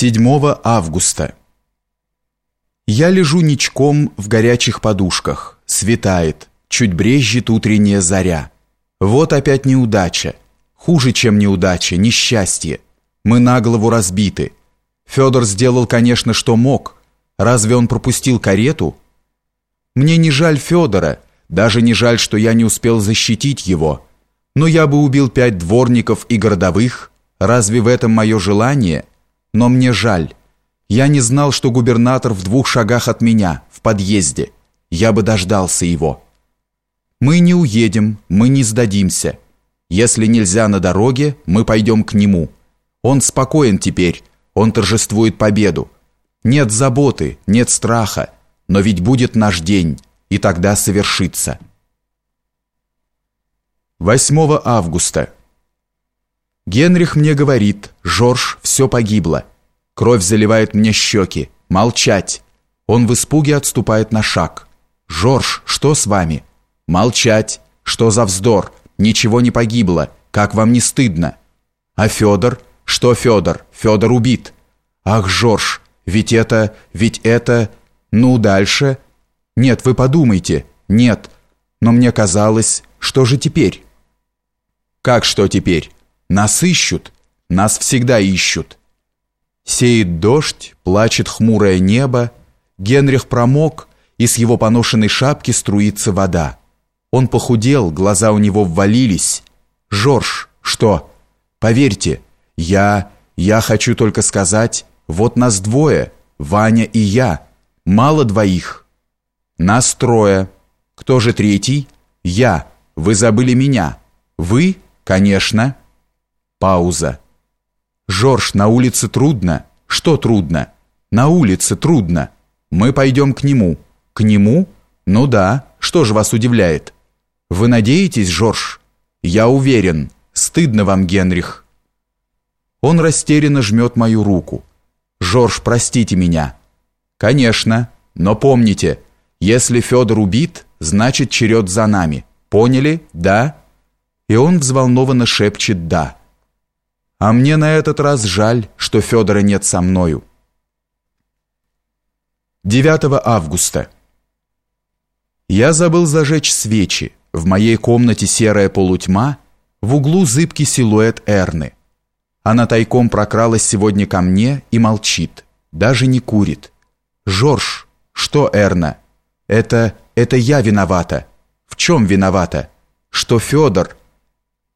7 августа. Я лежу ничком в горячих подушках. Светает, чуть брезжит утренняя заря. Вот опять неудача. Хуже, чем неудача, несчастье. Мы на голову разбиты. Федор сделал, конечно, что мог. Разве он пропустил карету? Мне не жаль Федора, даже не жаль, что я не успел защитить его. Но я бы убил пять дворников и городовых. Разве в этом мое желание? Но мне жаль. Я не знал, что губернатор в двух шагах от меня, в подъезде. Я бы дождался его. Мы не уедем, мы не сдадимся. Если нельзя на дороге, мы пойдем к нему. Он спокоен теперь, он торжествует победу. Нет заботы, нет страха, но ведь будет наш день, и тогда совершится. 8 августа. Генрих мне говорит, Жорж, все погибло. Кровь заливает мне щеки. Молчать. Он в испуге отступает на шаг. Жорж, что с вами? Молчать. Что за вздор? Ничего не погибло. Как вам не стыдно? А Федор? Что Федор? Федор убит. Ах, Жорж, ведь это, ведь это... Ну, дальше... Нет, вы подумайте. Нет. Но мне казалось, что же теперь? Как что теперь? Нас ищут, нас всегда ищут. Сеет дождь, плачет хмурое небо, Генрих промок, и с его поношенной шапки струится вода. Он похудел, глаза у него ввалились. «Жорж, что? Поверьте, я... я хочу только сказать, вот нас двое, Ваня и я. Мало двоих. Нас трое. Кто же третий? Я. Вы забыли меня. Вы? Конечно». Пауза. «Жорж, на улице трудно». «Что трудно?» «На улице трудно. Мы пойдем к нему». «К нему?» «Ну да. Что же вас удивляет?» «Вы надеетесь, Жорж?» «Я уверен. Стыдно вам, Генрих». Он растерянно жмет мою руку. «Жорж, простите меня». «Конечно. Но помните, если Федор убит, значит черед за нами. Поняли? Да?» И он взволнованно шепчет «да». А мне на этот раз жаль, что Федора нет со мною. 9 августа. Я забыл зажечь свечи. В моей комнате серая полутьма, в углу зыбкий силуэт Эрны. Она тайком прокралась сегодня ко мне и молчит, даже не курит. «Жорж, что Эрна? Это... это я виновата. В чем виновата? Что Федор?»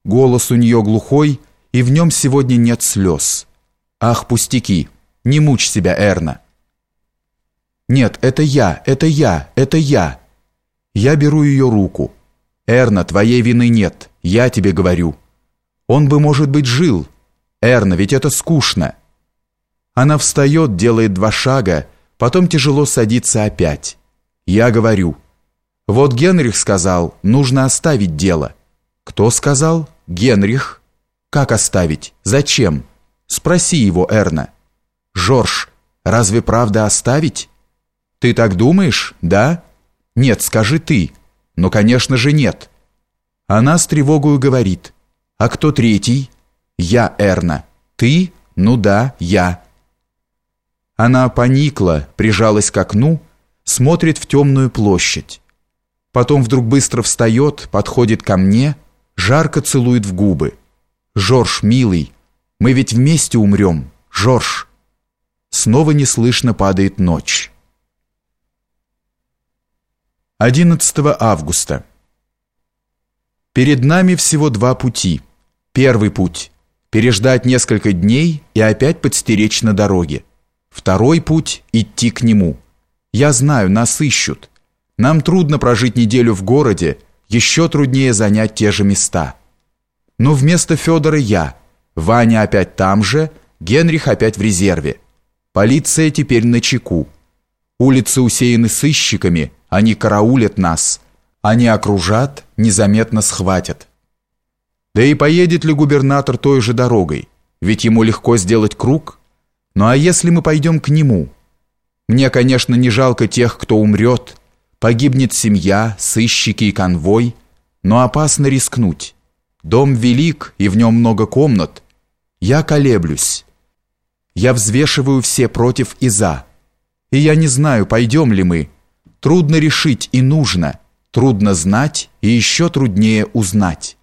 Голос у нее глухой, и в нем сегодня нет слез. Ах, пустяки, не мучь себя, Эрна. Нет, это я, это я, это я. Я беру ее руку. Эрна, твоей вины нет, я тебе говорю. Он бы, может быть, жил. Эрна, ведь это скучно. Она встает, делает два шага, потом тяжело садится опять. Я говорю. Вот Генрих сказал, нужно оставить дело. Кто сказал? Генрих. Как оставить? Зачем? Спроси его, Эрна. Жорж, разве правда оставить? Ты так думаешь, да? Нет, скажи ты. Ну, конечно же, нет. Она с тревогою говорит. А кто третий? Я, Эрна. Ты? Ну да, я. Она поникла, прижалась к окну, смотрит в темную площадь. Потом вдруг быстро встает, подходит ко мне, жарко целует в губы. Жорж, милый, мы ведь вместе умрем, Жорж. Снова неслышно падает ночь. 11 августа. Перед нами всего два пути. Первый путь переждать несколько дней и опять подстеречь на дороге. Второй путь идти к нему. Я знаю, нас ищут. Нам трудно прожить неделю в городе, еще труднее занять те же места. Но вместо Федора я. Ваня опять там же, Генрих опять в резерве. Полиция теперь на чеку. Улицы усеяны сыщиками, они караулят нас. Они окружат, незаметно схватят. Да и поедет ли губернатор той же дорогой? Ведь ему легко сделать круг. Ну а если мы пойдем к нему? Мне, конечно, не жалко тех, кто умрет. Погибнет семья, сыщики и конвой. Но опасно рискнуть. Дом велик, и в нем много комнат. Я колеблюсь. Я взвешиваю все против и за. И я не знаю, пойдем ли мы. Трудно решить и нужно. Трудно знать и еще труднее узнать.